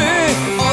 Oh.